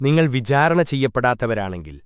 നിങ്ങൾ വിചാരണ ചെയ്യപ്പെടാത്തവരാണെങ്കിൽ